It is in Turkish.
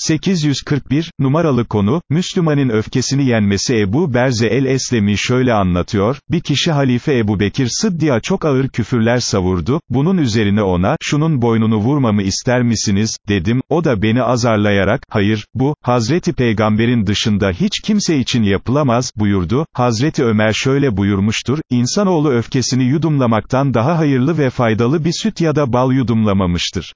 841, numaralı konu, Müslümanın öfkesini yenmesi. Ebu Berze el-Eslemi şöyle anlatıyor, bir kişi halife Ebu Bekir Sıddık'a çok ağır küfürler savurdu, bunun üzerine ona, şunun boynunu vurmamı ister misiniz, dedim, o da beni azarlayarak, hayır, bu, Hazreti Peygamber'in dışında hiç kimse için yapılamaz, buyurdu, Hazreti Ömer şöyle buyurmuştur, insanoğlu öfkesini yudumlamaktan daha hayırlı ve faydalı bir süt ya da bal yudumlamamıştır.